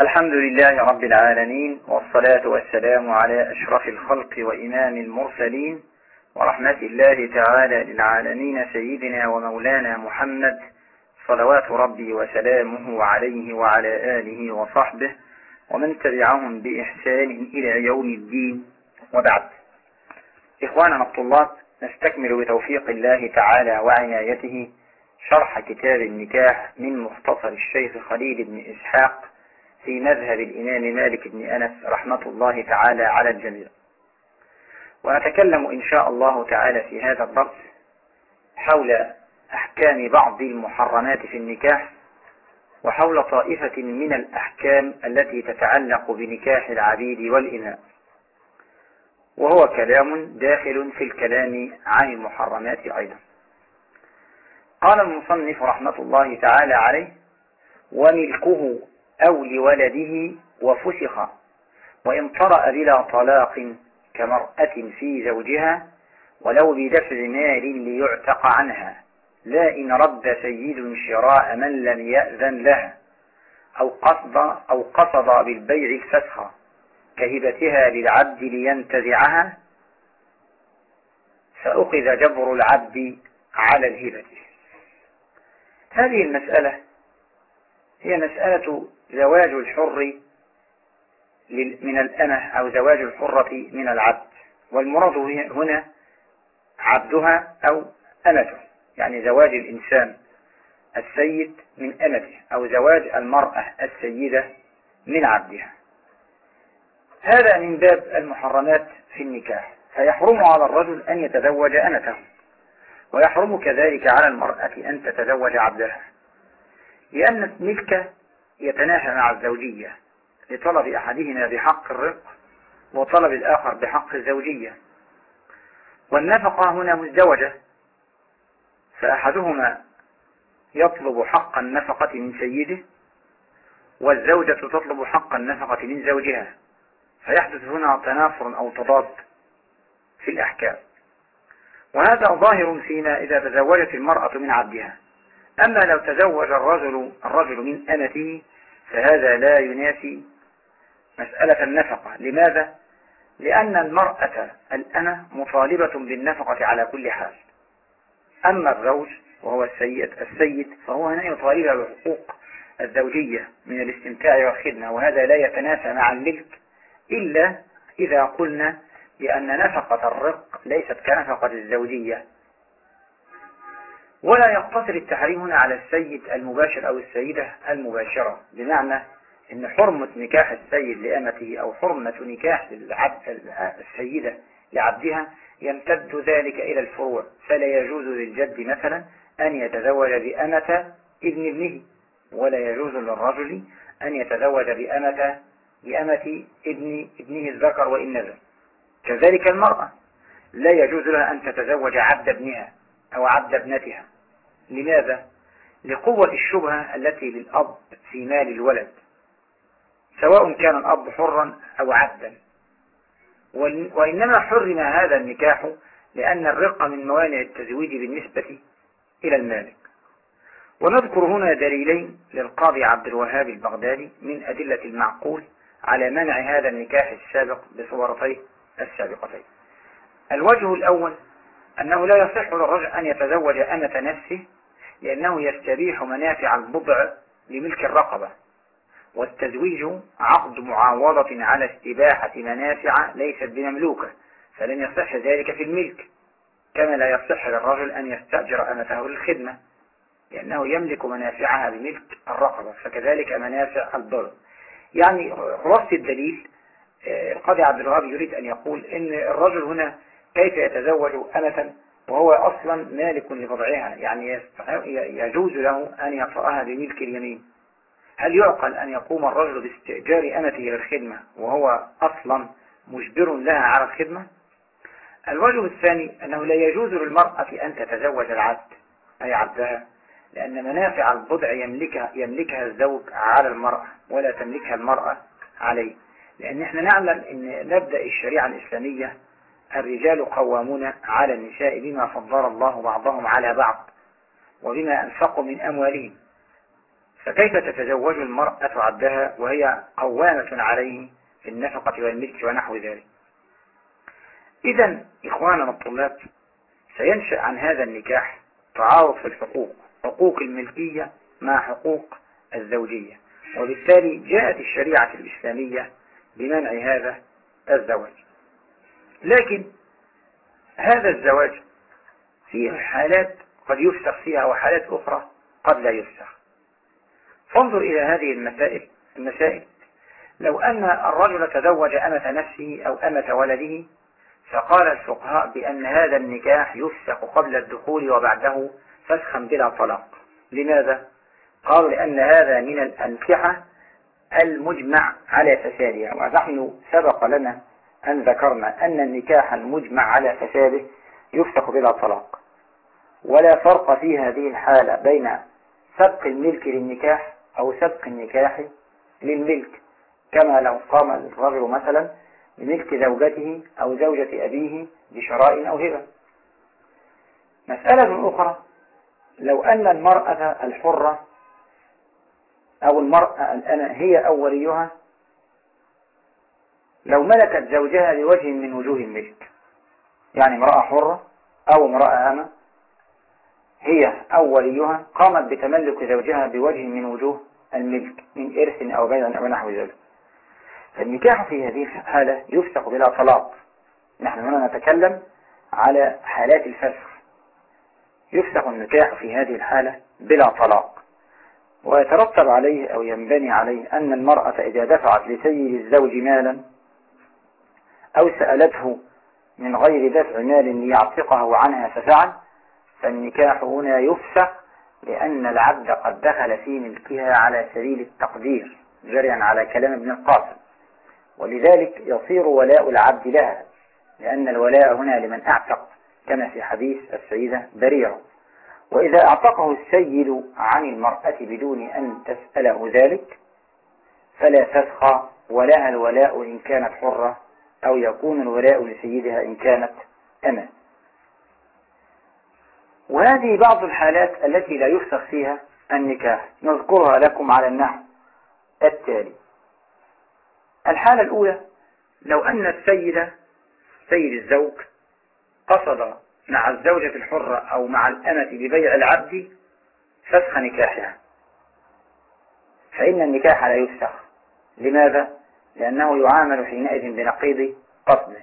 الحمد لله رب العالمين والصلاة والسلام على أشرف الخلق وإمام المرسلين ورحمة الله تعالى للعالمين سيدنا ومولانا محمد صلوات ربي وسلامه عليه وعلى آله وصحبه ومن تبعهم بإحسان إلى يوم الدين. وبعد. إخواننا الطلاب نستكمل بتوفيق الله تعالى وعنايته شرح كتاب النكاح من مختصر الشيخ خليل بن إسحاق في مذهب الإمام مالك بن أنس رحمة الله تعالى على الجميع. ونتكلم إن شاء الله تعالى في هذا الدرس حول أحكام بعض المحرمات في النكاح وحول طائفة من الأحكام التي تتعلق بنكاح العبيد والإماء وهو كلام داخل في الكلام عن المحرمات أيضا. قال المصنف رحمة الله تعالى عليه وملكه أو لولده وفسخ وإن طرأ بلا طلاق كمرأة في زوجها ولو بدفع مال ليعتق عنها لا إن رد سيد شراء من لم يأذن لها أو قصد, أو قصد بالبيع الفسخ كهبتها للعبد لينتزعها فأخذ جبر العبد على الهبة. هذه المسألة هي مسألة زواج الحر من الأمة أو زواج الحرة من العبد. والمراد هنا عبدها أو أمته. يعني زواج الإنسان السيد من أمته أو زواج المرأة السيدة من عبدها. هذا من باب المحرمات في النكاح. فيحرم على الرجل أن يتزوج أمته. ويحرم كذلك على المرأة أن تتزوج عبدها. لأن الملك يتنافى مع الزوجية لطلب أحدهما بحق الرق وطلب الآخر بحق الزوجية. والنفقة هنا مزدوجة فأحدهما يطلب حق النفقة من سيده والزوجة تطلب حق النفقة من زوجها. فيحدث هنا تنافر أو تضاد في الأحكام. وهذا ظاهر فيما إذا تزوجت المرأة من عبدها. أما لو تزوج الرجل الرجل من أمته فهذا لا ينافي مسألة النفقة. لماذا؟ لأن المرأة الأنا مطالبة بالنفقة على كل حال. أما الزوج وهو السيد السيد فهو هنا يطالب بحقوق الزوجية من الاستمتاع والخدمة وهذا لا يتنافى مع الملك إلا إذا قلنا بأن نفقة الرق ليست كنفقة الزوجية. ولا يقتصر التحريم هنا على السيد المباشر أو السيدة المباشرة. بمعنى أن حرمة نكاح السيد لأمته أو حرمة نكاح السيدة لعبدها يمتد ذلك إلى الفروع. فلا يجوز للجد مثلا أن يتزوج بأمة ابن ابنه ولا يجوز للرجل أن يتزوج بأمة بأمة ابن ابنه الذكر وإن نزل. كذلك المرأة لا يجوز لها أن تتزوج عبد ابنها أو عبد ابنتها. لماذا؟ لقوة الشبهة التي للأب في مال الولد سواء كان الأب حرا أو عبدا. وإنما حرم هذا النكاح لأن الرق من موانع التزويج بالنسبة إلى المالك. ونذكر هنا دليلين للقاضي عبد الوهاب البغدادي من أدلة المعقول على منع هذا النكاح السابق بصورتين السابقتين. الوجه الأول أنه لا يصح للرجل أن يتزوج أمة نفسه لأنه يستبيح منافع البضع لملك الرقبة والتزويج عقد معاوضة على استباحة منافع ليست بمملوكة فلن يصح ذلك في الملك. كما لا يصح للرجل أن يستأجر أمته للخدمة لأنه يملك منافعها بملك الرقبة فكذلك منافع الضر يعني خلاصة الدليل آه، القاضي عبد الوهاب يريد أن يقول إن الرجل هنا كيف يتزوج أمة وهو أصلا مالك لبضعها يعني يجوز له أن يطرأها بملك اليمين. هل يعقل أن يقوم الرجل باستئجار أمته للخدمة وهو أصلا مجبر لها على الخدمة؟ الوجه الثاني أنه لا يجوز للمرأة أن تتزوج العبد أي عبدها لأن منافع البضع يملكها, يملكها الزوج على المرأة ولا تملكها المرأة عليه. لأن إحنا نعلم أن نبدأ الشريعة الإسلامية الرجال قوامون على النساء بما فضل الله بعضهم على بعض وبما أنفقوا من أموالهم. فكيف تتزوج المرأة عبدها وهي قوامة عليه في النفقة والملك ونحو ذلك؟ إذا إخواننا الطلاب سينشأ عن هذا النكاح تعارض في الحقوق حقوق الملكية مع حقوق الزوجية. وبالتالي جاءت الشريعة الإسلامية بمنع هذا الزواج. لكن هذا الزواج فيه حالات قد يفسخ فيها وحالات أخرى قد لا يفسخ. فانظر إلى هذه المسائل المسائل. لو أن الرجل تزوج أمة نفسه أو أمة ولده فقال الفقهاء بأن هذا النكاح يفسخ قبل الدخول وبعده فسخا بلا طلاق. لماذا؟ قالوا لأن هذا من الأنكحة المجمع على فسادها ونحن سبق لنا أن ذكرنا أن النكاح المجمع على فساده يفسخ بلا طلاق. ولا فرق في هذه الحالة بين سبق الملك للنكاح أو سبق النكاح للملك. كما لو قام الرجل مثلا بملك زوجته أو زوجة أبيه بشراء أو هبة. مسألة أخرى لو أن المرأة الحرة أو المرأة الأنا هي أو وليها لو ملكت زوجها لوجه من وجوه الملك يعني امرأة حرة أو امرأة أمة هي أو وليها قامت بتملك زوجها بوجه من وجوه الملك من إرث أو بيع أو نحو ذلك. فالنكاح في هذه الحالة يفسخ بلا طلاق. نحن هنا نتكلم على حالات الفسخ. يفسخ النكاح في هذه الحالة بلا طلاق. ويترتب عليه أو ينبني عليه أن المرأة إذا دفعت لسيد الزوج مالا أو سألته من غير دفع مال ليعتقه عنها ففعل فالنكاح هنا يفسخ لأن العبد قد دخل في ملكها على سبيل التقدير جريا على كلام ابن القاسم. ولذلك يصير ولاء العبد لها لأن الولاء هنا لمن أعتق كما في حديث السيدة بريرة. وإذا أعتقه السيد عن المرأة بدون أن تسأله ذلك فلا تسخى ولها الولاء إن كانت حرة أو يكون الولاء لسيدها إن كانت أمان وهذه بعض الحالات التي لا يفسخ فيها النكاح. نذكرها لكم على النحو التالي. الحالة الأولى لو أن السيد سيد الزوج قصد مع الزوجة الحرة أو مع الأمة ببيع العبد فسخ نكاحها. فإن النكاح لا يفسخ. لماذا؟ لأنه يعامل حينئذ بنقيض قصده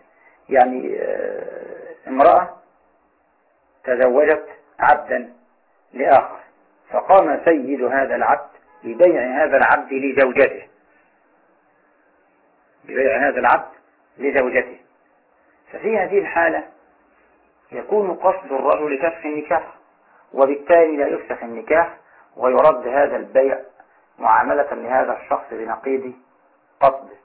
يعني آه، امرأة تزوجت عبدا لآخر فقام سيد هذا العبد ببيع هذا العبد لزوجته. ببيع هذا العبد لزوجته. ففي هذه الحالة يكون قصد الرجل فسخ النكاح وبالتالي لا يفسخ النكاح ويرد هذا البيع معاملة لهذا الشخص بنقيض قصده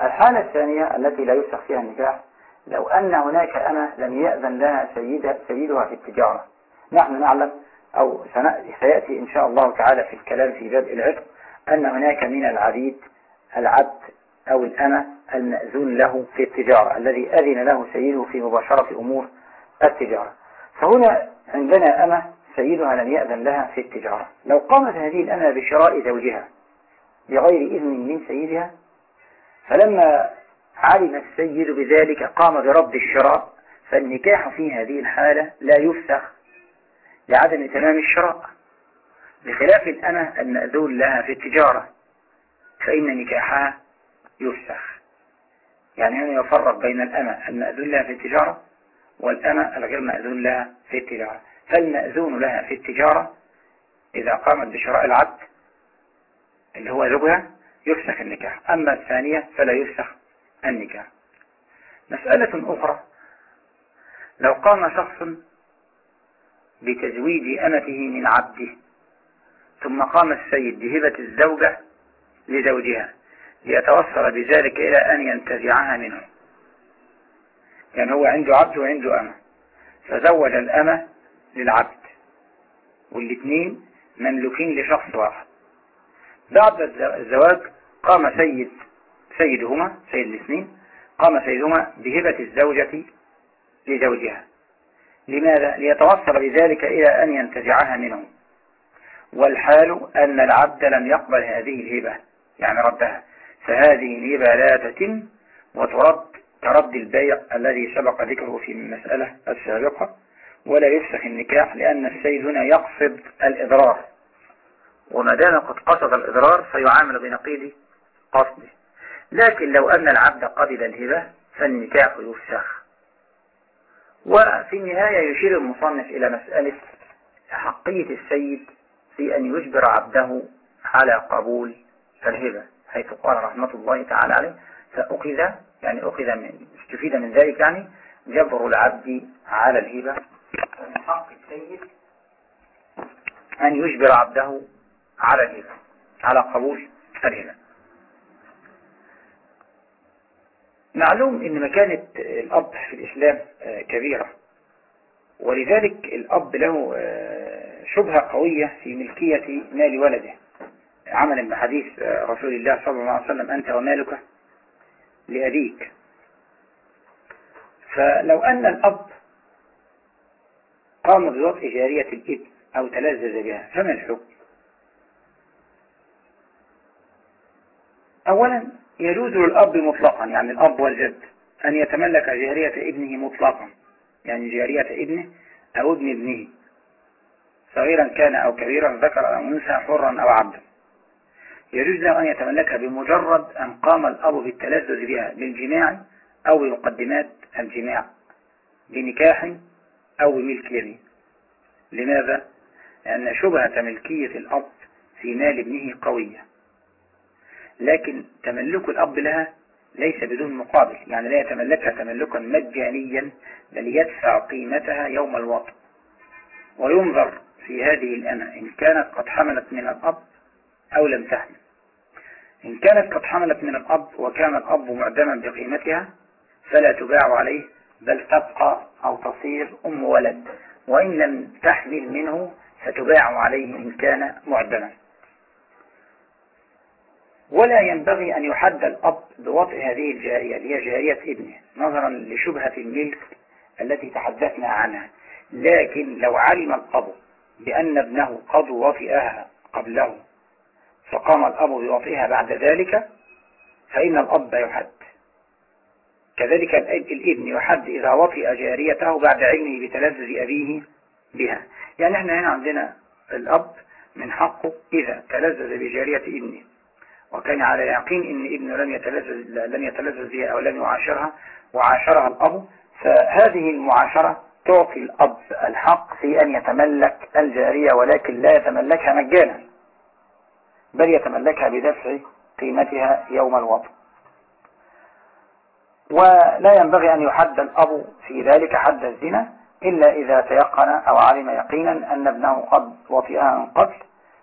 الحالة الثانية التي لا يفسخ فيها النكاح لو أن هناك أنا لم يأذن لها سيدة سيدها في التجارة. نحن نعلم أو سيأتي إن شاء الله تعالى في الكلام في بدء العتق أن هناك من العبيد العبد أو الأمة المأذون له في التجارة الذي أذن له سيده في مباشرة أمور التجارة. فهنا عندنا أمة سيدها لم يأذن لها في التجارة. لو قامت هذه الأمة بشراء زوجها بغير إذن من سيدها. فلما علم السيد بذلك قام برد الشراء. فالنكاح في هذه الحالة لا يفسخ لعدم تمام الشراء. بخلاف الأمة المأذون لها في التجارة فإن نكاحها يفسخ. يعني هنا يفرق بين الأمة المأذون لها في التجارة والأمة الغير مأذون لها في التجارة. فالمأذون لها في التجارة إذا قامت بشراء العبد اللي هو زوجها يفسخ النكاح. أما الثانية فلا يفسخ النكاح. مسألة أخرى. لو قام شخص بتزويج أمته من عبده ثم قام السيد بهبة الزوجة لزوجها ليتوصل بذلك إلى أن ينتزعها منه. يعني هو عنده عبد وعنده أمة. فزوج الأمة للعبد. والاثنين مملوكين لشخص واحد. بعد الزواج قام سيد سيدهما سيد الاثنين قام سيدهما بهبة الزوجة لزوجها. لماذا؟ ليتوصل بذلك إلى أن ينتزعها منه. والحال أن العبد لم يقبل هذه الهبة يعني ردها. فهذه الهبة لا تتم وترد كرد البيع الذي سبق ذكره في المسألة السابقة ولا يفسخ النكاح لأن السيد هنا يقصد الإضرار. وما دام قد قصد الإضرار فيعامل بنقيض قصده. لكن لو أن العبد قبل الهبة فالنكاح يفسخ. وفي النهاية يشير المصنف إلى مسألة حقية السيد في أن يجبر عبده على قبول الهبة حيث قال رحمة الله تعالى عليه فأخذ يعني أخذ من استفيد من ذلك يعني جبر العبد على الهبة. من حق السيد أن يجبر عبده على على قبول الهبة معلوم إن مكانة الأب في الإسلام كبيرة. ولذلك الأب له شبهة قوية في ملكية مال ولده. عملا بحديث رسول الله صلى الله عليه وسلم أنت ومالك لأبيك. فلو أن الأب قام بوضع جارية الإبن أو تلذذ بها فما الحكم؟ أولا يجوز للأب مطلقا يعني الأب والجد أن يتملك جارية ابنه مطلقا. يعني جارية ابنه أو ابن ابنه. صغيرا كان أو كبيرا ذكر أو أنثى حرا أو عبدا. يجوز له أن يتملكها بمجرد أن قام الأب بالتلذذ بها بالجماع أو بمقدمات الجماع بنكاح أو بملك يمين لماذا؟ لأن شبهة ملكية الأب في مال ابنه قوية. لكن تملك الأب لها ليس بدون مقابل يعني لا يتملكها تملكا مجانيا بل يدفع قيمتها يوم الوطن. وينظر في هذه الأمة إن كانت قد حملت من الأب أو لم تحمل. إن كانت قد حملت من الأب وكان الأب معدما بقيمتها فلا تباع عليه بل تبقى أو تصير أم ولد. وإن لم تحمل منه فتباع عليه إن كان معدما. ولا ينبغي أن يحد الأب بوضع هذه الجارية اللي هي جارية ابنه نظرا لشبهة الملك التي تحدثنا عنها. لكن لو علم الأب بأن ابنه قد وطئها قبله فقام الأب بوطئها بعد ذلك فإن الأب يحد. كذلك الابن يحد إذا وطئ جاريته بعد علمه بتلذذ أبيه بها. يعني إحنا هنا عندنا الأب من حقه إذا تلذذ بجارية ابنه. وكان على يقين إن ابنه لم يتلذذ لم يتلذذ بها أو لم يعاشرها وعاشرها الأب. فهذه المعاشرة تعطي الأب الحق في أن يتملك الجارية ولكن لا يتملكها مجانا بل يتملكها بدفع قيمتها يوم الوطن. ولا ينبغي أن يحد الأب في ذلك حد الزنا إلا إذا تيقن أو علم يقينا أن ابنه قد وطئها من قبل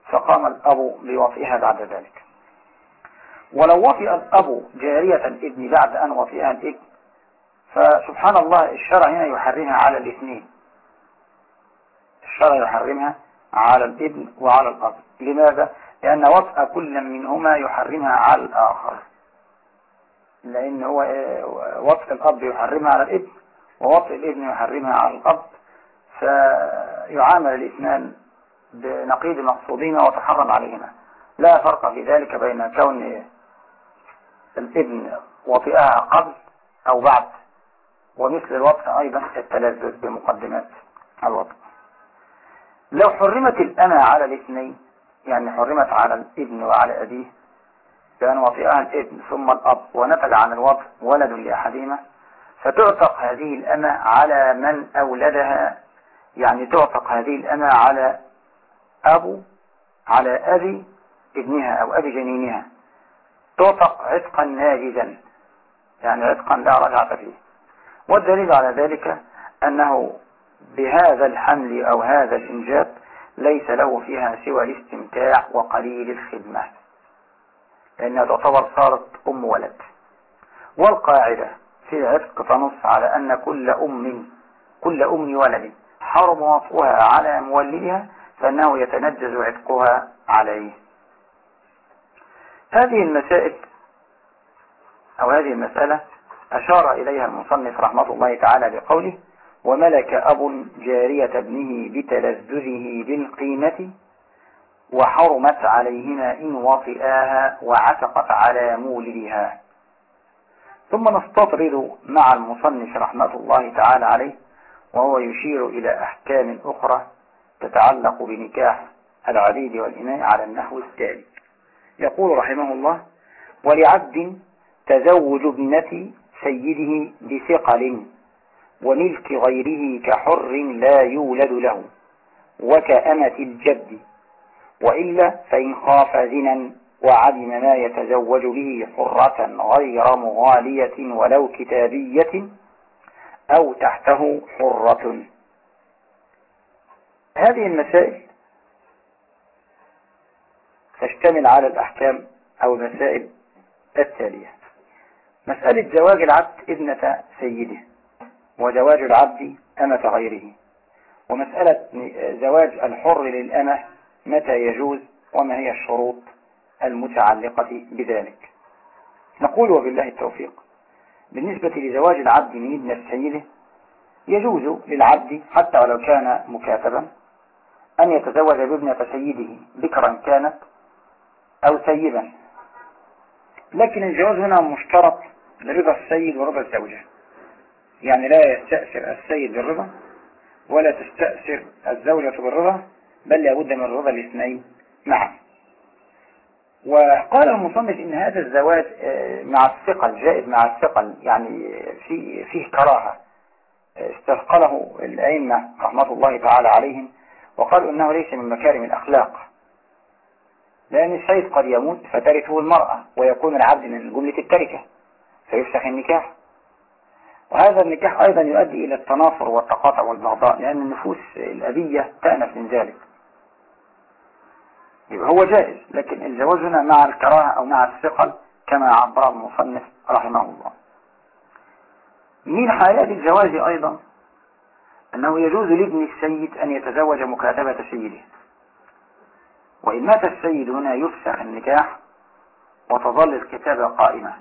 فقام الأب بوطئها بعد ذلك. ولو وطئ الأب جارية الابن بعد أن وطئها الابن فسبحان الله الشرع هنا يحرمها على الاثنين. الشرع يحرمها على الابن وعلى الأب. لماذا؟ لأن وطئ كل منهما يحرمها على الآخر. لأن هو وطئ الأب يحرمها على الابن ووطئ الابن يحرمها على الأب. فيعامل الاثنان بنقيض مقصودهما وتحرم عليهما. لا فرق في ذلك بين كون الابن وطئها قبل أو بعد ومثل الوطء أيضا التلذذ بمقدمات الوطء لو حرمت الأمة على الاثنين يعني حرمت على الابن وعلى أبيه كان وطئها الابن ثم الأب ونتج عن الوطء ولد لأحدهما فتعتق هذه الأمة على من أولدها؟ يعني تعتق هذه الأمة على أبو على أبي ابنها أو أبي جنينها. تعتق عتقا ناجزا يعني عتقا لا رجعة فيه. والدليل على ذلك أنه بهذا الحمل أو هذا الإنجاب ليس له فيها سوى الاستمتاع وقليل الخدمة لأنها تعتبر صارت أم ولد. والقاعدة في عتق تنص على أن كل أم كل أم ولد حرم وطئها على مولدها فإنه يتنجز عتقها عليه. هذه المسائل أو هذه المسألة أشار إليها المصنف رحمة الله تعالى بقوله وملك أب جارية ابنه بتلذذه بالقيمة وحرمت عليهما إن وطئاها وعتقت على مولدها. ثم نستطرد مع المصنف رحمة الله تعالى عليه وهو يشير إلى أحكام أخرى تتعلق بنكاح العبيد والإماء على النحو التالي يقول رحمه الله ولعبد تزوج ابنة سيده بثقل وملك غيره كحر لا يولد له وكأمة الجد وإلا فإن خاف زنا وعلم ما يتزوج به حرة غير مغالية ولو كتابية أو تحته حرة. هذه المسائل تشتمل على الأحكام أو المسائل التالية. مسألة زواج العبد ابنة سيده وزواج العبد أمة غيره. ومسألة زواج الحر للأمة متى يجوز وما هي الشروط المتعلقة بذلك. نقول وبالله التوفيق. بالنسبة لزواج العبد من ابن سيده يجوز للعبد حتى ولو كان مكاتبا أن يتزوج بابنة سيده بكرا كانت أو سيدا لكن الجواز هنا مشترط لرضا السيد ورضا الزوجة. يعني لا يستأثر السيد بالرضا ولا تستأثر الزوجة بالرضا بل لابد من رضا الاثنين معا. وقال المصنف إن هذا الزواج آه، مع الثقل جائز مع الثقل يعني في فيه كراهة. استثقله الأئمة رحمة الله تعالى عليهم وقالوا إنه ليس من مكارم الأخلاق. لأن السيد قد يموت فترثه المرأة ويكون العبد من جملة التركة فيفسخ النكاح. وهذا النكاح أيضا يؤدي إلى التنافر والتقاطع والبغضاء لأن النفوس الأبية تأنف من ذلك. يبقى هو جائز لكن الزواج هنا مع الكراهة أو مع الثقل كما عبر المصنف رحمه الله. من حالات الزواج أيضا أنه يجوز لابن السيد أن يتزوج مكاتبة سيده. وإن مات السيد هنا يفسخ النكاح وتظل الكتابة قائمة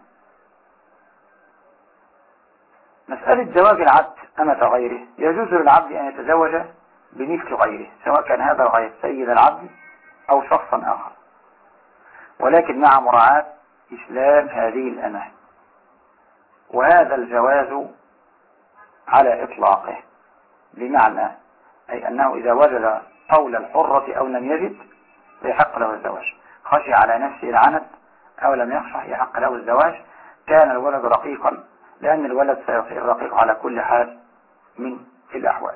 مسألة زواج العبد أمة غيره يجوز للعبد أن يتزوج بملك غيره سواء كان هذا الغير سيد العبد أو شخصا آخر. ولكن مع مراعاة إسلام هذه الأمة. وهذا الجواز على إطلاقه. بمعنى أي أنه إذا وجد قول الحرة أو لم يجد فيحق له الزواج. خشي على نفسه العنت أو لم يخشى يحق له الزواج. كان الولد رقيقا لأن الولد سيصير رقيق على كل حال من الأحوال.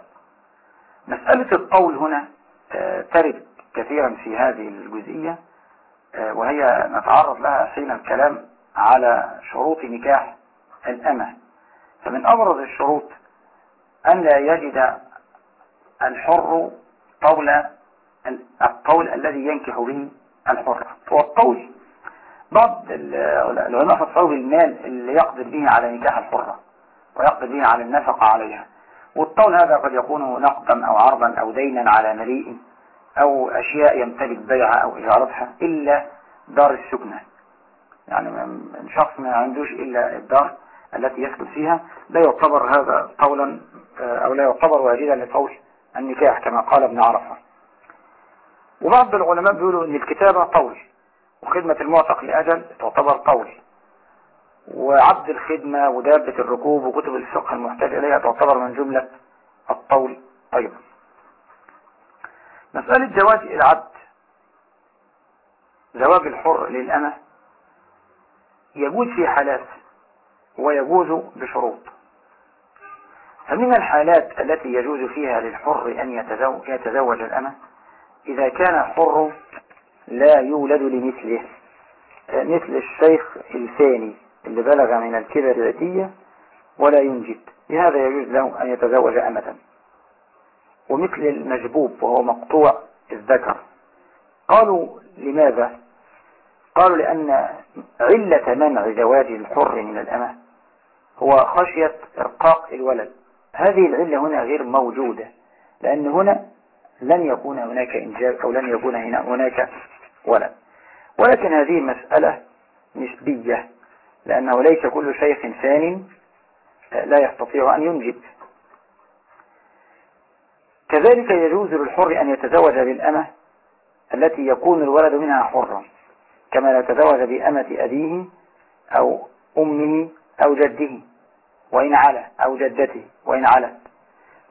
مسألة القول هنا آه، ترد كثيرا في هذه الجزئية آه، وهي نتعرض لها حين الكلام على شروط نكاح الأمة. فمن أبرز الشروط أن لا يجد الحر قول القول الذي ينكح به الحر. والقول بعض العلماء فسروا بالمال اللي يقدر به على نكاح الحرة ويقدر به على النفقة عليها. والطول هذا قد يكون نقدا أو عرضا أو دينا على مليء أو أشياء يمتلك بيعها أو إجارتها إلا دار السكنة. يعني شخص ما عندوش إلا الدار التي يسكن فيها لا يعتبر هذا قولا آه، أو لا يعتبر واجدا لقول النكاح كما قال ابن عرفة. وبعض العلماء بيقولوا إن الكتابة قول وخدمة المعتق لأجل تعتبر قول وعبد الخدمة ودابة الركوب وكتب الفقه المحتاج إليها تعتبر من جملة الطول أيضا. مسألة زواج العبد زواج الحر للأمة يجوز في حالات ويجوز بشروط. فمن الحالات التي يجوز فيها للحر أن يتزوج الأمة؟ إذا كان الحر لا يولد لمثله مثل الشيخ الثاني اللي بلغ من الكبر العتية ولا ينجد. لهذا يجوز له أن يتزوج أمة. ومثل المجبوب وهو مقطوع الذكر. قالوا لماذا؟ قالوا لأن علة منع زواج الحر من الأمة هو خشية إرقاق الولد. هذه العلة هنا غير موجودة لأن هنا لن يكون هناك إنجاب أو لن يكون هناك ولد. ولكن هذه مسألة نسبية لأنه ليس كل شيخ ثان لا يستطيع أن ينجب. كذلك يجوز للحر أن يتزوج بالأمة التي يكون الولد منها حرا كما لو تزوج بأمة أبيه أو أمه أو جده وإن على أو جدته وإن على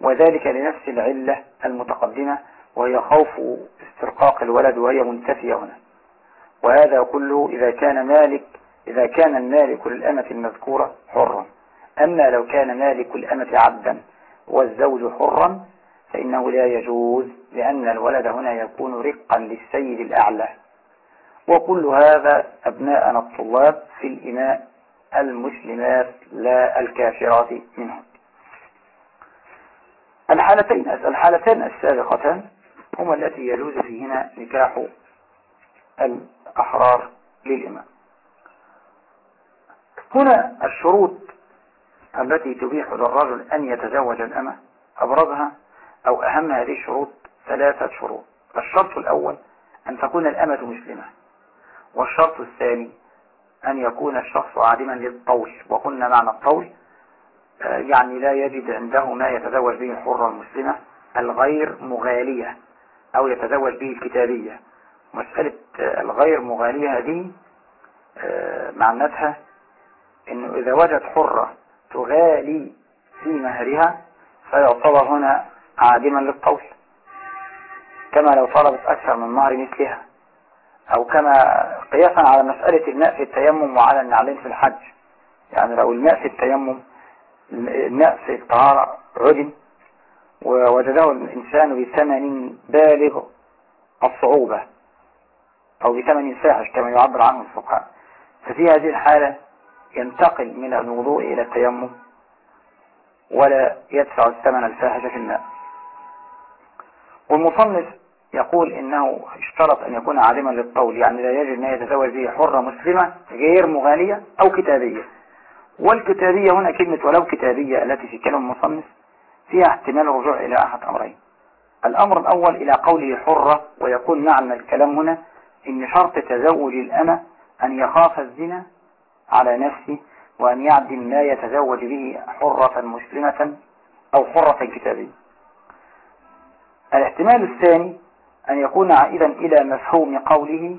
وذلك لنفس العلة المتقدمة وهي خوف استرقاق الولد وهي منتفية هنا. وهذا كله إذا كان مالك إذا كان المالك للأمة المذكورة حرا. أما لو كان مالك الأمة عبدا والزوج حرا فإنه لا يجوز لأن الولد هنا يكون رقا للسيد الأعلى. وكل هذا أبناءنا الطلاب في الإماء المسلمات لا الكافرات منهم. الحالتين الحالتين السابقتان هما التي يجوز فيهما نكاح الأحرار للإمام. هنا الشروط التي تبيح للرجل أن يتزوج الأمة أبرزها أو أهم هذه الشروط ثلاثة شروط. الشرط الأول أن تكون الأمة مسلمة والشرط الثاني أن يكون الشخص عادما للطول وقلنا معنى الطول يعني لا يجد عنده ما يتزوج به الحرة المسلمة الغير مغالية أو يتزوج به الكتابية. مسألة آه، الغير مغالية هذه آه، معناتها إنه إذا وجد حرة تغالي في مهرها فيعتبر هنا عادما للطول. كما لو طلبت أكثر من مهر مثلها. أو كما قياسا على مسألة الماء في التيمم وعلى النعلين في الحج. يعني لو الماء في التيمم في الطهارة عدم ووجده الإنسان بثمن بالغ الصعوبة أو بثمن فاحش كما يعبر عنه الفقهاء. ففي هذه الحالة ينتقل من الوضوء إلى التيمم ولا يدفع الثمن الفاحش في الماء. والمصنف يقول إنه اشترط أن يكون عالما للطول يعني لا يجب أن يتزوج به حرة مسلمة غير مغالية أو كتابية. والكتابية هنا كلمة ولو كتابية التي في كلام المصنف فيها احتمال الرجوع إلى أحد أمرين. الأمر الأول إلى قوله حرة ويكون معنى الكلام هنا إن شرط تزوج الأمة أن يخاف الزنا على نفسه وأن يعدل ما يتزوج به حرة مسلمة أو حرة كتابية. الاحتمال الثاني أن يكون عائدا إلى مفهوم قوله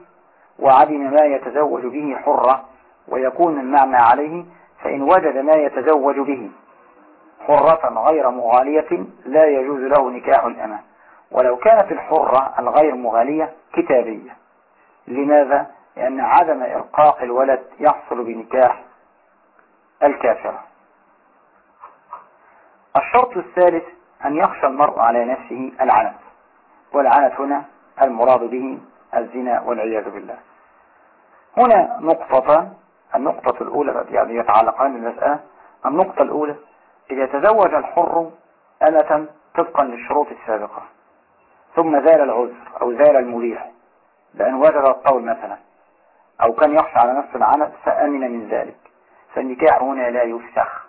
وعدم ما يتزوج به حرة ويكون المعنى عليه فإن وجد ما يتزوج به حرة غير مغالية لا يجوز له نكاح الأمان ولو كانت الحرة الغير مغالية كتابية. لماذا؟ لأن عدم إرقاق الولد يحصل بنكاح الكافرة الشرط الثالث أن يخشى المرء على نفسه العنت والعنت هنا المراد به الزنا والعياذ بالله. هنا نقطة النقطة الأولى يعني يتعلقان بالمسألة. النقطة الأولى إذا تزوج الحر أمة طبقا للشروط السابقة ثم زال العذر أو زال المريح بأن وجد الطول مثلا أو كان يخشى على نفس العنت فأمن من ذلك. فالنكاح هنا لا يفسخ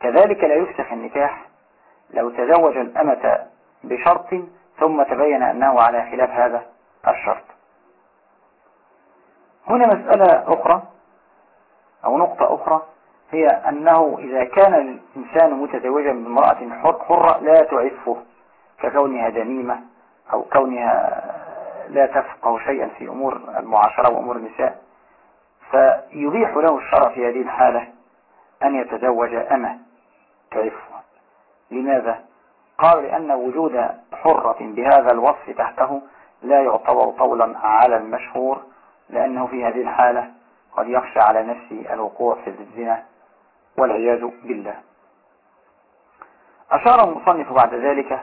كذلك لا يفسخ النكاح لو تزوج الأمة بشرط ثم تبين أنه على خلاف هذا الشرط. هنا مسألة أخرى أو نقطة أخرى هي أنه إذا كان الإنسان متزوجا بامرأة حرة لا تعفه ككونها دميمة أو كونها لا تفقه شيئا في أمور المعاشرة وأمور النساء فيبيح له الشرع في هذه الحالة أن يتزوج أمه تعفه لماذا؟ قال لأن وجود حرة بهذا الوصف تحته لا يعتبر طولا على المشهور لأنه في هذه الحالة قد يخشى على نفسه الوقوع في الزنا والعياذ بالله. أشار المصنف بعد ذلك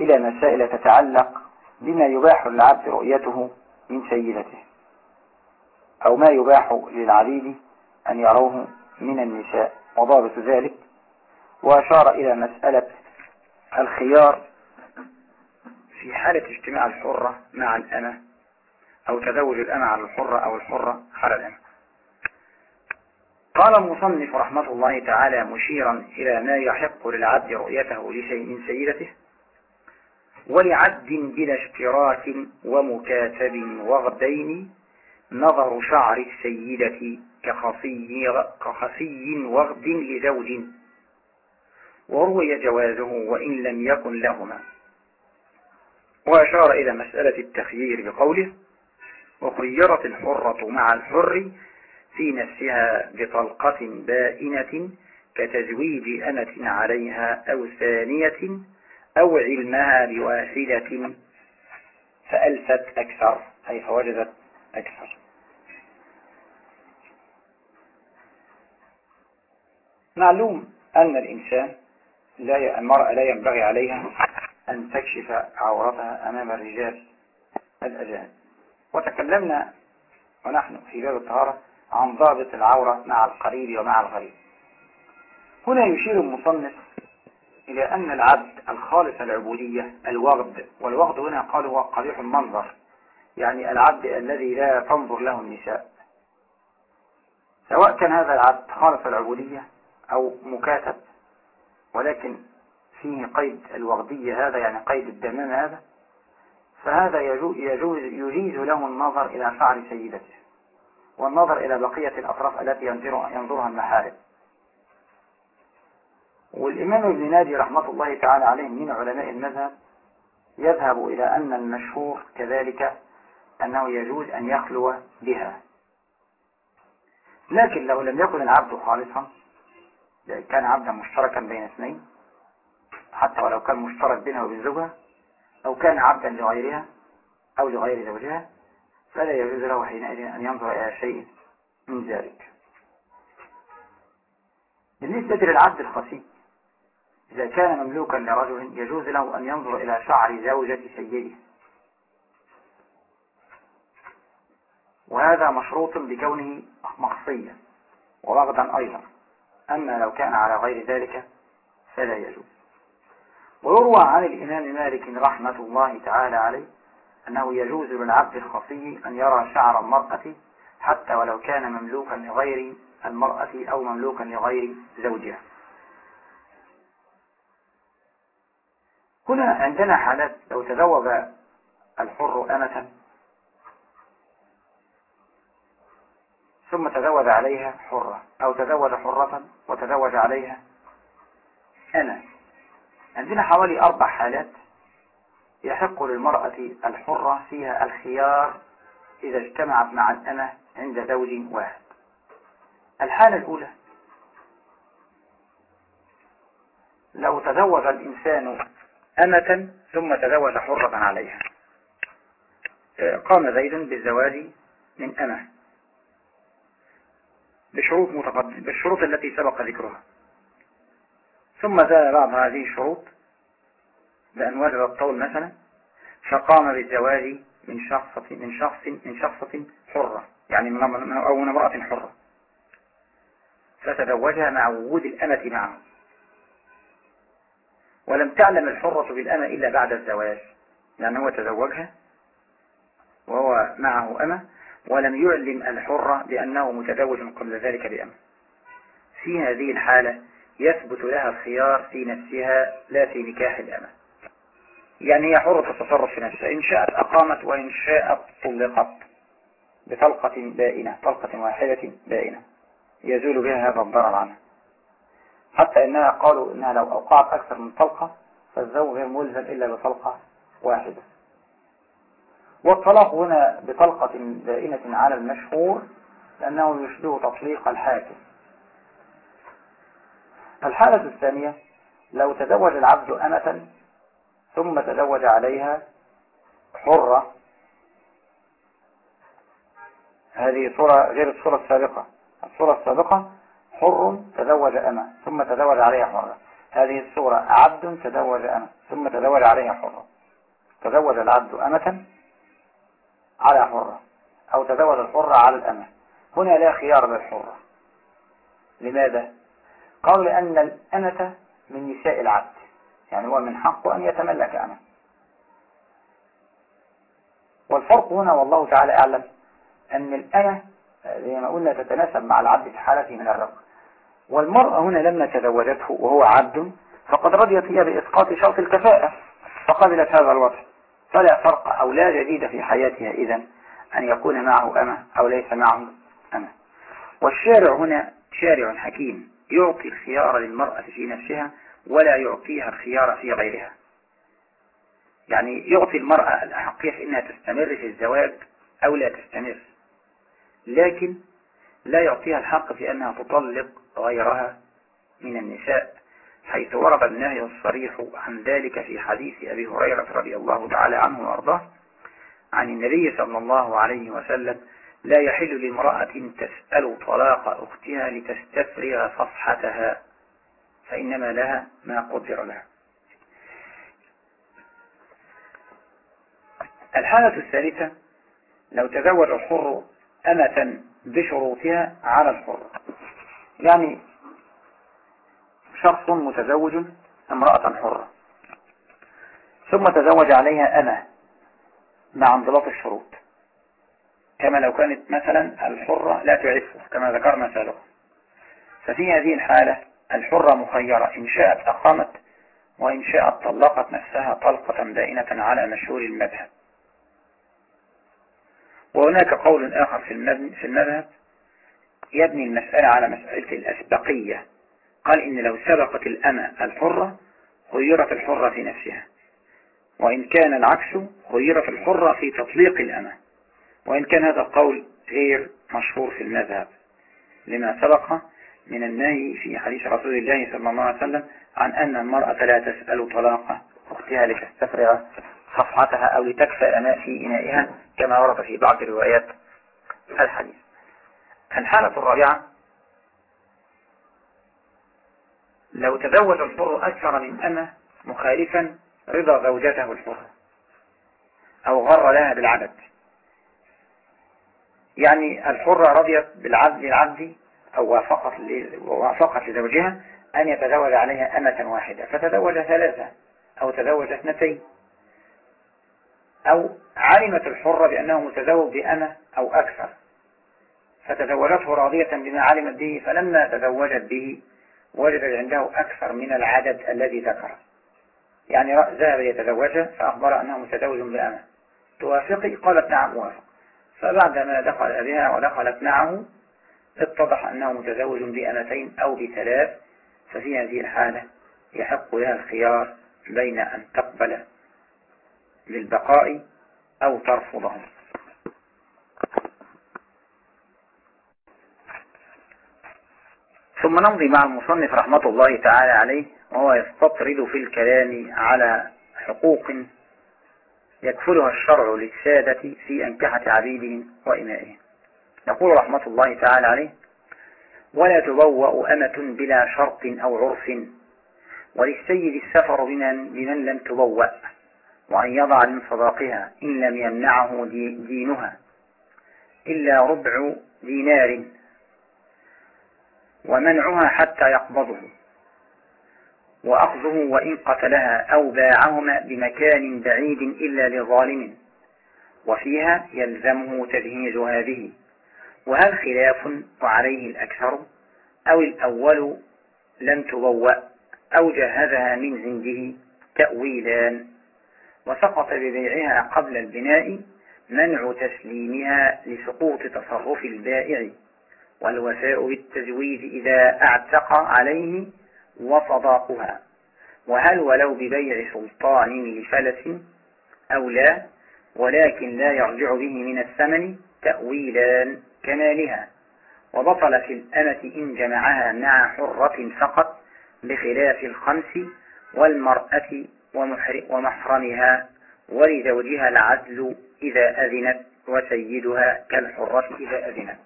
إلى مسائل تتعلق بما يباح للعبد رؤيته من سيدته أو ما يباح للعبيد أن يروه من النساء وضابط ذلك وأشار إلى مسألة الخيار في حالة اجتماع الحرة مع الأمة. أو تزوج الأمة على الحرة أو الحرة على الأمة. قال المصنف رحمة الله تعالى مشيرا إلى ما يحق للعبد رؤيته لشيء من سيدته ولعبد بلا اشتراك ومكاتب وغدين نظر شعر السيدة كخفي, كخفي وغد لزوج وروي جوازه وإن لم يكن لهما. وأشار إلى مسألة التخيير بقوله وخيرت الحرة مع الحر في نفسها بطلقة بائنة كتزويج أمة عليها أو ثانية أو علمها بواحدة فألفت أكثر أي فوجدت أكثر. معلوم أن الإنسان لا المرأة لا ينبغي عليها أن تكشف عورتها أمام الرجال الأجانب. وتكلمنا ونحن في باب الطهارة عن ضابط العورة مع القريب ومع الغريب. هنا يشير المصنف إلى أن العبد الخالص العبودية الوغد والوغد هنا قال هو قبيح المنظر يعني العبد الذي لا تنظر له النساء. سواء كان هذا العبد خالص العبودية أو مكاتب ولكن فيه قيد الوغدية هذا يعني قيد الدمام هذا فهذا يجوز, يجوز يجيز له النظر إلى شعر سيدته والنظر إلى بقية الأطراف التي ينظرها المحارم. والإمام ابن نادي رحمة الله تعالى عليه من علماء المذهب يذهب إلى أن المشهور كذلك أنه يجوز أن يخلو بها. لكن لو لم يكن العبد خالصا كان عبدا مشتركا بين اثنين حتى ولو كان مشترك بينها وبين زوجها أو كان عبدا لغيرها أو لغير زوجها فلا يجوز له حينئذ أن ينظر إلى شيء من ذلك. بالنسبة للعبد الخفي إذا كان مملوكا لرجل يجوز له أن ينظر إلى شعر زوجة سيده. وهذا مشروط بكونه مخصيا ورغدا أيضا أما لو كان على غير ذلك فلا يجوز. ويروى عن الإمام مالك رحمة الله تعالى عليه أنه يجوز للعبد الخفي أن يرى شعر المرأة حتى ولو كان مملوكا لغير المرأة أو مملوكا لغير زوجها. هنا عندنا حالات لو تزوج الحر أمة ثم تزوج عليها حرة أو تزوج حرة وتزوج عليها أنا عندنا حوالي أربع حالات يحق للمرأة الحرة فيها الخيار إذا اجتمعت مع الأمة عند زوج واحد. الحالة الأولى لو تزوج الإنسان أمة ثم تزوج حرة عليها. قام زيد بالزواج من أمة بشروط متقدمة بالشروط التي سبق ذكرها. ثم زال بعض هذه الشروط بأن وجد الطول مثلا فقام بالزواج من شخص من شخص من شخصة حرة يعني من أو من امرأة حرة. فتزوجها مع وجود الأمة معه. ولم تعلم الحرة بالأمة إلا بعد الزواج لأنه هو تزوجها وهو معه أمة ولم يعلم الحرة بأنه متزوج قبل ذلك بأمة. في هذه الحالة يثبت لها الخيار في نفسها لا في نكاح الأمة. يعني هي حرة التصرف في نفسها. إن شاءت أقامت وإن شاءت طلقت بطلقة بائنة طلقة واحدة بائنة. يزول بها هذا الضرر عنها. حتى إنها قالوا إنها لو أوقعت أكثر من طلقة فالزوج غير ملزم إلا بطلقة واحدة. والطلاق هنا بطلقة بائنة على المشهور لأنه يشبه تطليق الحاكم. الحالة الثانية لو تزوج العبد أمة ثم تزوج عليها حرة هذه صورة غير الصورة السابقة. الصورة السابقة حر تزوج أمة ثم تزوج عليها حرة. هذه الصورة عبد تزوج أمة ثم تزوج عليها حرة. تزوج العبد أمة على حرة أو تزوج الحرة على الأمة. هنا لا خيار للحرة. لماذا؟ قالوا لأن الأمة من نساء العبد. يعني هو من حقه أن يتملك أمة والفرق هنا والله تعالى أعلم أن الأمة زي ما قلنا تتناسب مع العبد في حالته من الرق والمرأة هنا لما تزوجته وهو عبد فقد رضيت هي بإسقاط شرط الكفاءة فقبلت هذا الوضع. فلا فرق أو لا جديد في حياتها إذا أن يكون معه أمة أو ليس معه أمة. والشارع هنا شارع حكيم. يعطي الخيار للمرأة في نفسها ولا يعطيها الخيار في غيرها. يعني يعطي المرأة الأحقية في أنها تستمر في الزواج أو لا تستمر. لكن لا يعطيها الحق في أنها تطلق غيرها من النساء حيث ورد النهي الصريح عن ذلك في حديث أبي هريرة رضي الله تعالى عنه وأرضاه عن النبي صلى الله عليه وسلم لا يحل لامرأة تسأل طلاق أختها لتستفرغ صفحتها فإنما لها ما قدر لها. الحالة الثالثة لو تزوج الحر أمة بشروطها على الحر. يعني شخص متزوج امرأة حرة ثم تزوج عليها أمة مع انضباط الشروط. كما لو كانت مثلا الحرة لا تعرفه كما ذكرنا سابقا. ففي هذه الحالة الحرة مخيرة إن شاءت أقامت وإن شاءت طلقت نفسها طلقة دائنة على مشهور المذهب. وهناك قول آخر في المذهب يبني المسألة على مسألة الأسبقية. قال إن لو سبقت الأمة الحرة خيرت الحرة في نفسها. وإن كان العكس خيرت الحرة في تطليق الأمة. وإن كان هذا القول غير مشهور في المذهب. لما سبق من النهي في حديث رسول الله صلى الله عليه وسلم عن أن المرأة لا تسأل طلاق أختها لتستفرغ صفحتها أو لتكفى أماء في إنائها كما ورد في بعض روايات الحديث. الحالة الرابعة لو تزوج الحر أكثر من أمة مخالفا رضا زوجته الحرة أو غر لها بالعدد. يعني الحرة رضيت بالعدل العبد أو وافقت, وافقت لزوجها أن يتزوج عليها أمة واحدة فتزوج ثلاثة أو تزوج اثنتين. أو علمت الحرة بأنه متزوج بأمة أو أكثر. فتزوجته راضية بما علمت به فلما تزوجت به وجدت عنده أكثر من العدد الذي ذكره يعني ذهب يتزوجها فأخبر أنه متزوج بأمة. توافقي؟ قالت نعم وافق فبعدما دخل بها ودخلت معه اتضح أنه متزوج بأمتين أو بثلاث ففي هذه الحالة يحق لها الخيار بين أن تقبل للبقاء أو ترفضه. ثم نمضي مع المصنف رحمة الله تعالى عليه وهو يستطرد في الكلام على حقوق يكفلها الشرع للسادة في أنكحة عبيدهم وإمائهم يقول رحمة الله تعالى عليه ولا تبوأ أمة بلا شرط أو عرف وللسيد السفر بمن, بمن لم تبوأ وأن يضع من صداقها إن لم يمنعه دينها إلا ربع دينار ومنعها حتى يقبضه. وأخذه وإن قتلها أو باعهما بمكان بعيد إلا لظالم وفيها يلزمه تجهيز هذه. وهل خلاف وعليه الأكثر؟ أو الأول لم تبوأ أو جهزها من عنده تأويلان. وسقط ببيعها قبل البناء منع تسليمها لسقوط تصرف البائع. والوفاء بالتزويد إذا اعتق عليه وصداقها وهل ولو ببيع سلطان لفلس أو لا ولكن لا يرجع به من الثمن تأويلان كمالها. وبطل في الأمة إن جمعها مع حرة فقط بخلاف الخمس والمرأة ومحرمها ولزوجها العدل إذا أذنت وسيدها كالحرة إذا أذنت.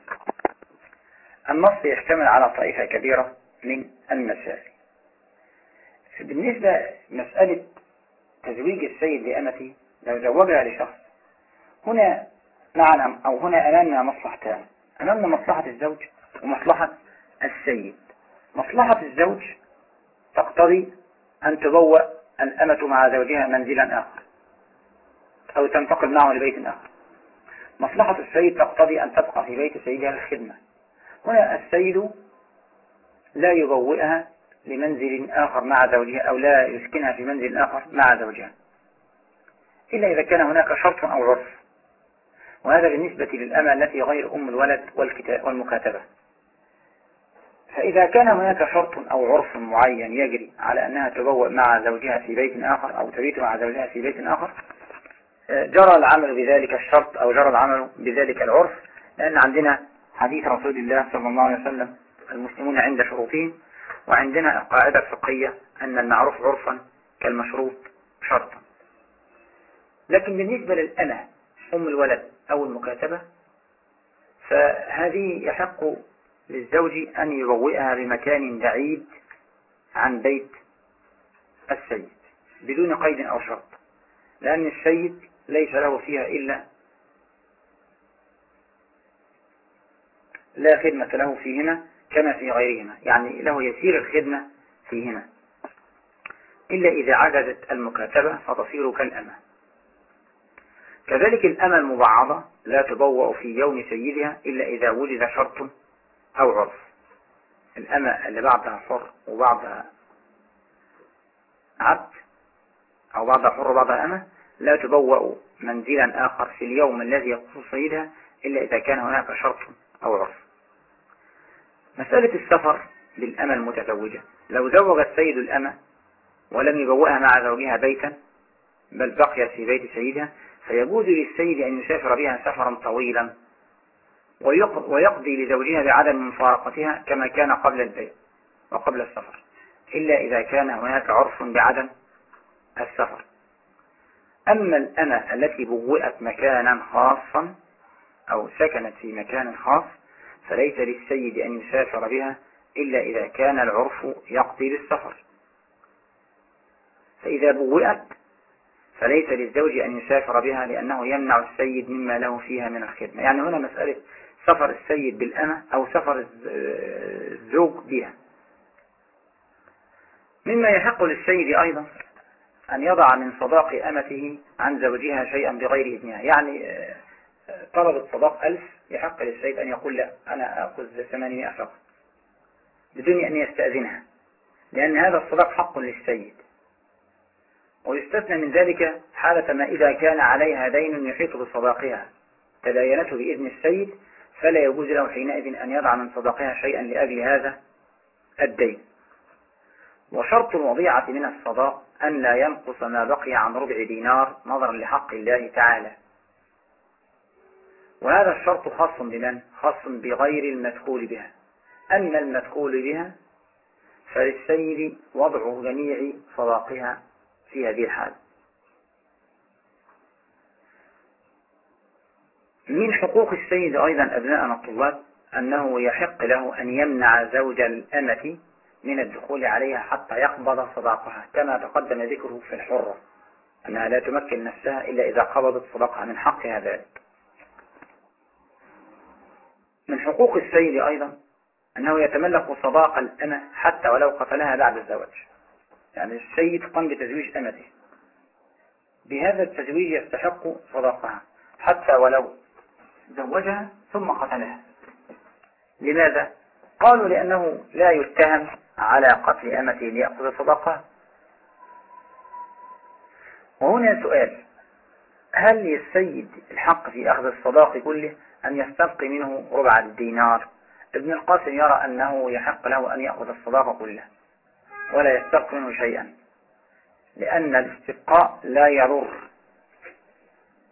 النص يشتمل على طائفة كبيرة من المسائل بالنسبة مسألة تزويج السيد لأمته لو زوجها لشخص هنا معنا أو هنا أمامنا مصلحتان. أمامنا مصلحة الزوج ومصلحة السيد. مصلحة الزوج تقتضي أن تبوأ الأمة مع زوجها منزلا آخر أو تنتقل معه لبيت آخر. مصلحة السيد تقتضي أن تبقى في بيت سيدها الخدمة. هنا السيد لا يبوئها لمنزل آخر مع زوجها أو لا يسكنها في منزل آخر مع زوجها. إلا إذا كان هناك شرط أو عرف وهذا بالنسبة للأمة التي غير أم الولد والمكاتبة. فإذا كان هناك شرط أو عرف معين يجري على أنها تبوء مع زوجها في بيت آخر أو تبيت مع زوجها في بيت آخر جرى العمل بذلك الشرط أو جرى العمل بذلك العرف. لأن عندنا حديث رسول الله صلى الله عليه وسلم المسلمون عند شروطهم وعندنا القاعدة الفقهية أن المعروف عرفا كالمشروط شرطا. لكن بالنسبة للأنا أم الولد أو المكاتبة فهذه يحق للزوج أن يبوئها بمكان بعيد عن بيت السيد بدون قيد أو شرط لأن السيد ليس له فيها إلا لا خدمة له فيهما كما في غيرهما يعني له يسير الخدمة فيهما. إلا إذا عجزت المكاتبة فتصير كالأمة كذلك الأمة المبعضة لا تبوأ في يوم سيدها إلا إذا وجد شرط أو عرف. الأمة اللي بعضها حر وبعضها عبد أو بعضها حر وبعضها أمة لا تبوأ منزلا آخر في اليوم الذي يقصد سيدها إلا إذا كان هناك شرط أو عرف. مسألة السفر للأمة المتزوجة. لو زوج السيد الأمة ولم يبوأها مع زوجها بيتا بل بقيت في بيت سيدها فيجوز للسيد أن يسافر بها سفرا طويلا ويقضي لزوجها بعدم مفارقتها كما كان قبل البيت وقبل السفر إلا إذا كان هناك عرف بعدم السفر. أما الأمة التي بوئت مكانا خاصا أو سكنت في مكان خاص فليس للسيد أن يسافر بها إلا إذا كان العرف يقضي للسفر. فإذا بوئت فليس للزوج أن يسافر بها لأنه يمنع السيد مما له فيها من الخدمة. يعني هنا مسألة سفر السيد بالأمة أو سفر الزوج بها. مما يحق للسيد أيضا أن يضع من صداق أمته عن زوجها شيئا بغير إذنها. يعني آه، طلبت صداق ألف يحق للسيد أن يقول لا أنا أخذ ثمانية فقط. بدون أن يستأذنها. لأن هذا الصداق حق للسيد. ويستثنى من ذلك حالة ما إذا كان عليها دين يحيط بصداقها. تداينته بإذن السيد فلا يجوز له حينئذ أن يضع من صداقها شيئا لأجل هذا الدين. وشرط الوضيعة من الصداق أن لا ينقص ما بقي عن ربع دينار نظرا لحق الله تعالى. وهذا الشرط خاص بمن؟ خاص بغير المدخول بها. أما المدخول بها فللسيد وضع جميع صداقها في هذه الحال. من حقوق السيد أيضا أبناءنا الطلاب أنه يحق له أن يمنع زوج الأمة من الدخول عليها حتى يقبض صداقها كما تقدم ذكره في الحرة. أنها لا تمكن نفسها إلا إذا قبضت صداقها من حقها ذلك من حقوق السيد أيضا أنه يتملك صداق الأمة حتى ولو قتلها بعد الزواج. يعني السيد قام بتزويج أمته. بهذا التزويج يستحق صداقها حتى ولو زوجها ثم قتلها. لماذا؟ قالوا لأنه لا يتهم على قتل أمته ليأخذ صداقها. وهنا سؤال. هل للسيد الحق في أخذ الصداق كله أن يستبقي منه ربع الدينار. ابن القاسم يرى أنه يحق له أن يأخذ الصداق كله ولا يستبقي منه شيئا لأن الاستبقاء لا يضر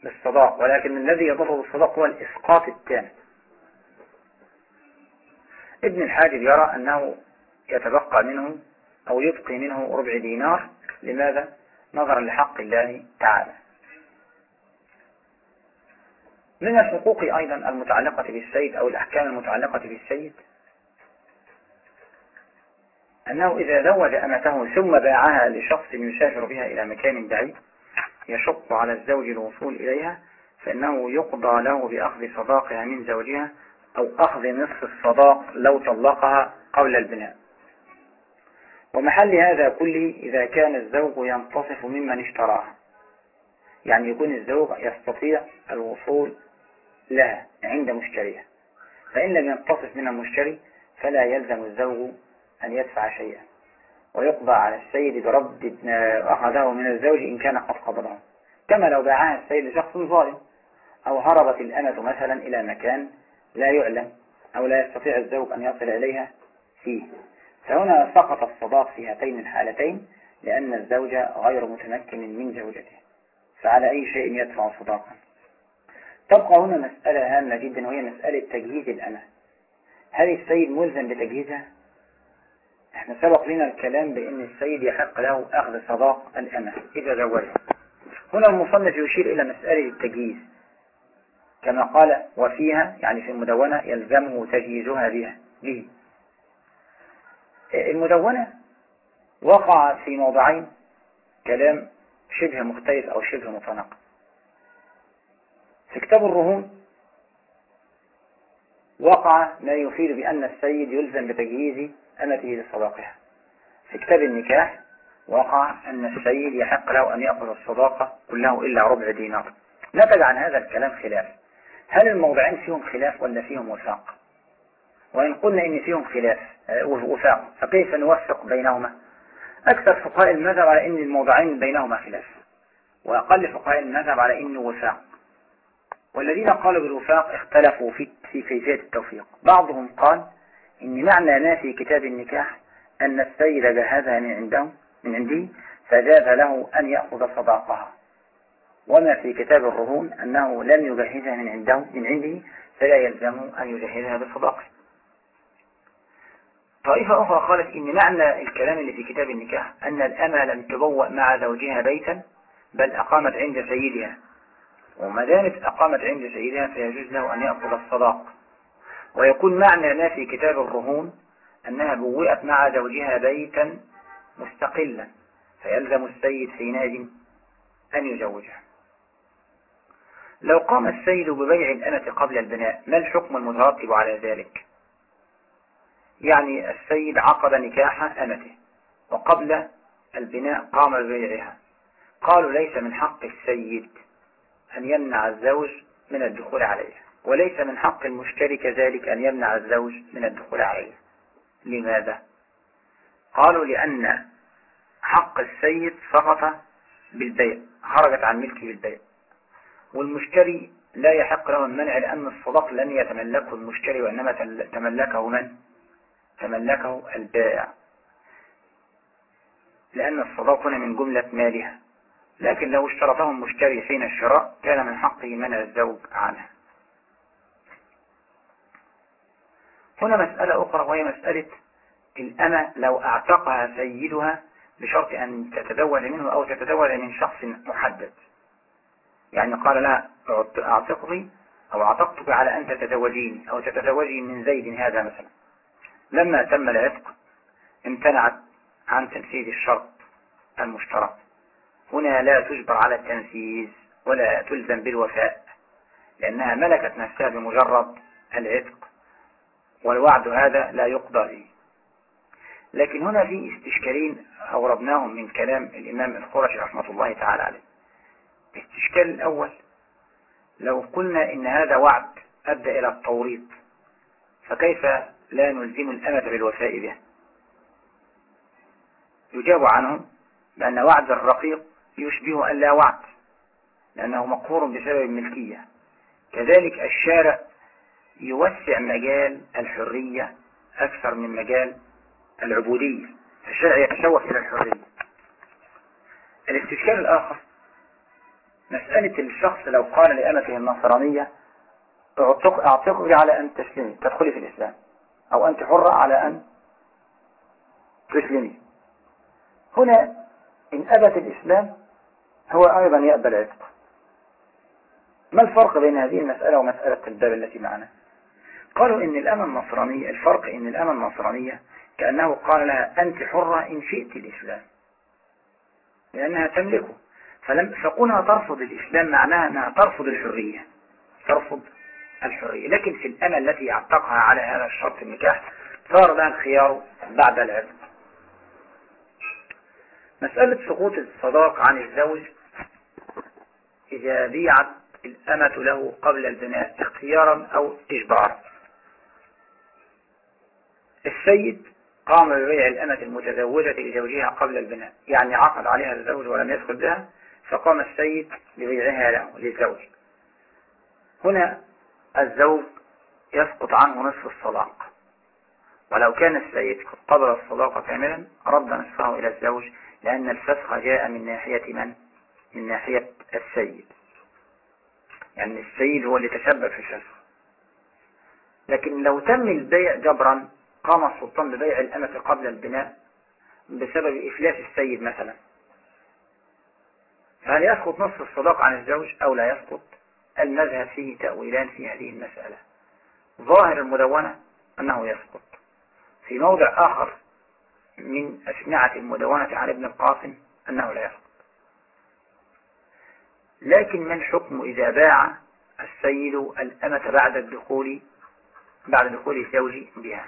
بالصداق ولكن الذي يضر بالصداق هو الإسقاط التام. ابن الحاجب يرى أنه يتبقى منه أو يبقي منه ربع دينار. لماذا؟ نظرا لحق الله تعالى. من الحقوق أيضا المتعلقة بالسيد أو الأحكام المتعلقة بالسيد؟ أنه إذا زوج أمته ثم باعها لشخص يسافر بها إلى مكان بعيد يشق على الزوج الوصول إليها فإنه يقضى له بأخذ صداقها من زوجها أو أخذ نصف الصداق لو طلقها قبل البناء. ومحل هذا كله إذا كان الزوج ينتصف ممن اشتراها. يعني يكون الزوج يستطيع الوصول لها عند مشتريها. فإن لم ينتصف من المشتري فلا يلزم الزوج أن يدفع شيئا. ويقضى على السيد برد أخذه من الزوج إن كان قد قبضه. كما لو باعها السيد لشخص ظالم. أو هربت الأمة مثلا إلى مكان لا يعلم أو لا يستطيع الزوج أن يصل إليها فيه. فهنا سقط الصداق في هاتين الحالتين لأن الزوج غير متمكن من زوجته. فعلى أي شيء يدفع صداقا؟ تبقى هنا مسألة هامة جدا وهي مسألة تجهيز الأمة هل السيد ملزم بتجهيزها؟ إحنا سبق لنا الكلام بأن السيد يحق له أخذ صداق الأمة إذا زوجها. هنا المصنف يشير إلى مسألة التجهيز. كما قال وفيها يعني في المدونة يلزمه تجهيزها بها. به المدونة وقع في موضعين كلام شبه مختلف أو شبه متناقض. في كتاب الرهون وقع ما يفيد بأن السيد يلزم بتجهيز أمته لصداقها. في كتاب النكاح وقع أن السيد يحق له أن يأخذ الصداقة كله إلا ربع دينار. نتج عن هذا الكلام خلاف. هل الموضعين فيهم خلاف ولا فيهم وفاق؟ وإن قلنا إن فيهم خلاف آه، وفاق فكيف نوفق بينهما؟ أكثر فقهاء المذهب على أن الموضعين بينهما خلاف وأقل فقهاء المذهب على أنه وفاق. والذين قالوا بالوفاق اختلفوا في في كيفية التوفيق. بعضهم قال إن معنى ما في كتاب النكاح أن السيد جهزها من عنده من عنده فجاز له أن يأخذ صداقها. وما في كتاب الرهون أنه لم يجهزها من عنده من عنده فلا يلزم أن يجهزها بصداقه طائفة أخرى قالت إن معنى الكلام اللي في كتاب النكاح أن الأمة لم تبوأ مع زوجها بيتا بل أقامت عند سيدها. وما دامت أقامت عند سيدها فيجوز له أن يأخذ الصداق. ويكون معنى ما في كتاب الرهون أنها بوئت مع زوجها بيتا مستقلا فيلزم السيد حينئذ أن يزوجها. لو قام السيد ببيع الأمة قبل البناء ما الحكم المترتب على ذلك؟ يعني السيد عقد نكاح أمته وقبل البناء قام ببيعها. قالوا ليس من حق السيد أن يمنع الزوج من الدخول عليها وليس من حق المشتري كذلك أن يمنع الزوج من الدخول عليها لماذا؟ قالوا لأن حق السيد سقط بالبيع خرجت عن ملكه بالبيع والمشتري لا يحق له المنع لأن الصداق لن يتملكه المشتري وإنما تملكه من؟ تملكه البائع لأن الصداق هنا من جملة مالها لكن لو اشترطه المشتري حين الشراء كان من حقه منع الزوج عنه. هنا مسألة أخرى وهي مسألة الأمة لو اعتقها سيدها بشرط أن تتزوج منه أو تتزوج من شخص محدد. يعني قال لها أعتقضي أو أعتقتك على أن تتزوجيني أو تتزوجي من زيد هذا مثلا. لما تم العتق امتنعت عن تنفيذ الشرط المشترك هنا لا تجبر على التنفيذ ولا تلزم بالوفاء لأنها ملكت نفسها بمجرد العتق والوعد هذا لا يقضى به. لكن هنا في استشكالين أوردناهم من كلام الإمام القرشي رحمة الله تعالى عليه. الاستشكال الأول لو قلنا إن هذا وعد أدى إلى التوريط فكيف لا نلزم الأمة بالوفاء به؟ يجاب عنهم بأن وعد الرقيق يشبه أن لا وعد لأنه مقهور بسبب الملكية. كذلك الشارع يوسع مجال الحرية أكثر من مجال العبودية. الشارع يتشوف إلى الحرية. الاستشكال الآخر مسألة الشخص لو قال لأمته النصرانية اعتقد على أن تسلمي. تدخلي في الإسلام. أو أنت حرة على أن تسلمي. هنا إن أبت الإسلام هو أيضا يقبل عتق ما الفرق بين هذه المسألة ومسألة الباب التي معنا؟ قالوا إن الأمة النصرانية الفرق إن الأمة النصرانية كأنه قال لها أنت حرة إن شئت الإسلام لأنها تملكه. فلم فكونها ترفض الإسلام معناها أنها ترفض الحرية. ترفض الحرية. لكن في الأمة التي اعتقها على هذا الشرط النكاح صار لها الخيار بعد العتق. مسألة سقوط الصداق عن الزوج إذا بيعت الأمة له قبل البناء اختيارا أو إجبارا. السيد قام ببيع الأمة المتزوجة لزوجها قبل البناء يعني عقد عليها الزوج ولم يدخل بها فقام السيد ببيعها له للزوج. هنا الزوج يسقط عنه نصف الصداق. ولو كان السيد قبل الصداقة كاملا رد نصفه إلى الزوج لأن الفسخ جاء من ناحية من؟ من ناحية السيد. يعني السيد هو اللي تسبب في الفسخ لكن لو تم البيع جبرا قام السلطان ببيع الأمة قبل البناء بسبب إفلاس السيد مثلا. فهل يسقط نصف الصداق عن الزوج أو لا يسقط؟ المذهب فيه تأويلان في هذه المسألة. ظاهر المدونة أنه يسقط. في موضع آخر من أسمعة المدونة عن ابن القاسم أنه لا يسقط. لكن ما الحكم إذا باع السيد الأمة بعد الدخول بعد دخول الزوج بها؟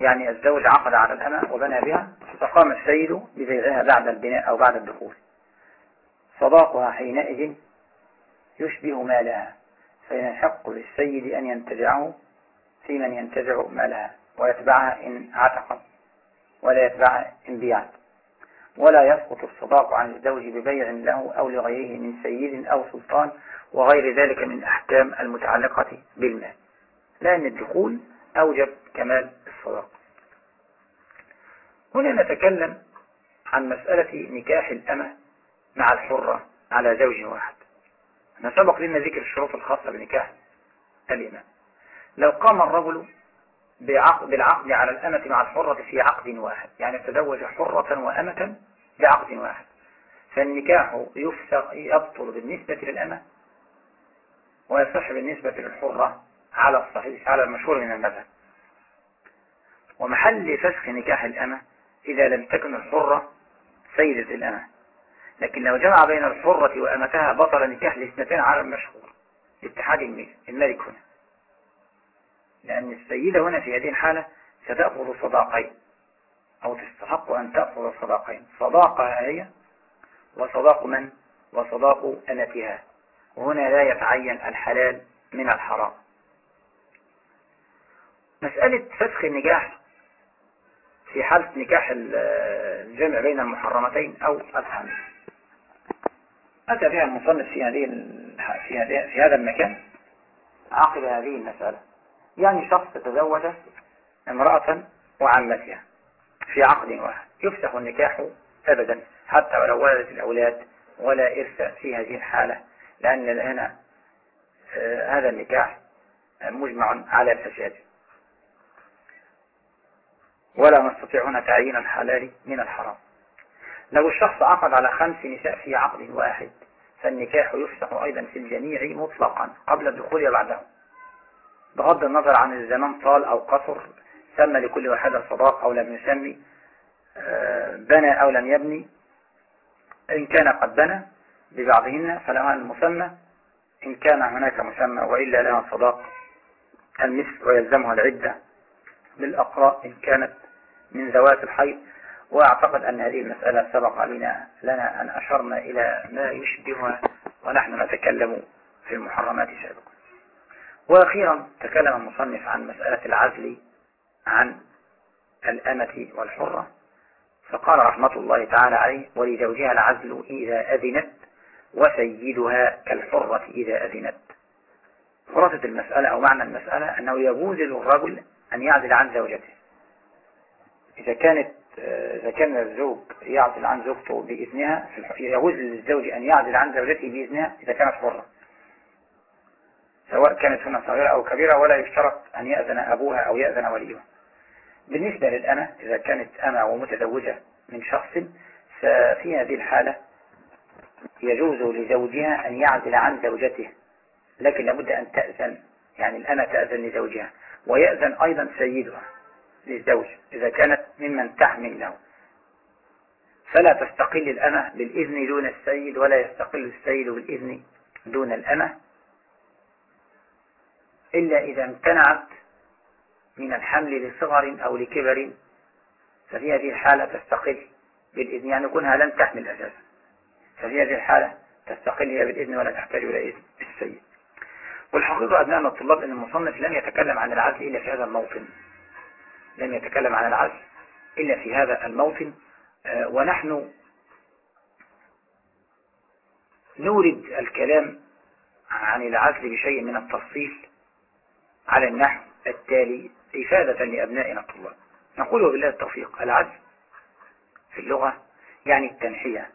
يعني الزوج عقد على الأمة وبنى بها فقام السيد ببيعها بعد البناء أو بعد الدخول. صداقها حينئذ يشبه مالها فيحق للسيد أن ينتزعه في من ينتزع مالها؟ ويتبعها إن عتق ولا يتبعها إن بيعت. ولا يسقط الصداق عن الزوج ببيع له أو لغيره من سيد أو سلطان وغير ذلك من الأحكام المتعلقة بالمال. لأن الدخول أوجب كمال الصداق. هنا نتكلم عن مسألة نكاح الأمة مع الحرة على زوج واحد. ما سبق لنا ذكر الشروط الخاصة بنكاح الإمام. لو قام الرجل بالعقد على الأمة مع الحرة في عقد واحد يعني تزوج حرة وأمة بعقد واحد. فالنكاح يبطل بالنسبة للأمة ويصح بالنسبة للحرة على الصحيح على المشهور من المذهب. ومحل فسخ نكاح الأمة إذا لم تكن الحرة سيدة الأمة. لكن لو جمع بين الحرة وأمتها بطل نكاح الاثنتين على المشهور. اتحاد الملك هنا. لأن السيدة هنا في هذه الحالة ستأخذ صداقين. أو تستحق أن تأخذ صداقين صداقها هي وصداق من؟ وصداق أمتها وهنا لا يتعين الحلال من الحرام. مسألة فسخ النجاح في حالة نكاح الجمع بين المحرمتين أو الحمل أتى بها المصنف في هذه في هذه في هذا المكان؟ عقب هذه المسألة. يعني شخص تزوج امرأة وعمتها. في عقد واحد. يفسخ النكاح أبدا حتى ولو ولدت الأولاد ولا إرث في هذه الحالة لأن هنا آه، هذا النكاح مجمع على الفساد. ولا نستطيع هنا تعيين الحلال من الحرام. لو الشخص عقد على خمس نساء في عقد واحد فالنكاح يفسخ أيضا في الجميع مطلقا قبل الدخول وبعده بغض النظر عن الزمان طال أو قصر سمى لكل واحدة صداق أو لم يسمي آه، بنى أو لم يبني. إن كان قد بنى ببعضهن فلها المسمى. إن كان هناك مسمى وإلا لها صداق المثل ويلزمها العدة للأقراء إن كانت من ذوات الحيض وأعتقد أن هذه المسألة سبق لنا لنا أن أشرنا إلى ما يشبهها ونحن نتكلم في المحرمات سابقا. وأخيرا تكلم المصنف عن مسألة العزل عن الأمة والحرة. فقال رحمة الله تعالى عليه ولزوجها العزل إذا أذنت وسيدها كالحرة إذا أذنت. خلاصة المسألة أو معنى المسألة أنه يجوز للرجل أن يعزل عن زوجته. إذا كانت إذا كان الزوج يعزل عن زوجته بإذنها يجوز للزوج أن يعزل عن زوجته بإذنها إذا كانت حرة. سواء كانت هنا صغيرة أو كبيرة ولا يشترط أن يأذن أبوها أو يأذن وليها. بالنسبة للأمة إذا كانت أمة ومتزوجة من شخص ففي هذه الحالة يجوز لزوجها أن يعزل عن زوجته لكن لابد أن تأذن يعني الأمة تأذن لزوجها ويأذن أيضا سيدها للزوج إذا كانت ممن تحمل له. فلا تستقل الأمة بالإذن دون السيد ولا يستقل السيد بالإذن دون الأمة. إلا إذا امتنعت من الحمل لصغر أو لكبر ففي هذه الحالة تستقل بالإذن يعني كونها لن تحمل أساسا. ففي هذه الحالة تستقل هي بالإذن ولا تحتاج إلى إذن السيد والحقيقة أبناءنا الطلاب أن المصنف لم يتكلم عن العزل إلا في هذا الموطن. لم يتكلم عن العزل إلا في هذا الموطن. آه، ونحن نورد الكلام عن العزل بشيء من التفصيل. على النحو التالي إفادة لأبنائنا الطلاب. نقول بالله التوفيق. العزم في اللغة يعني التنحية.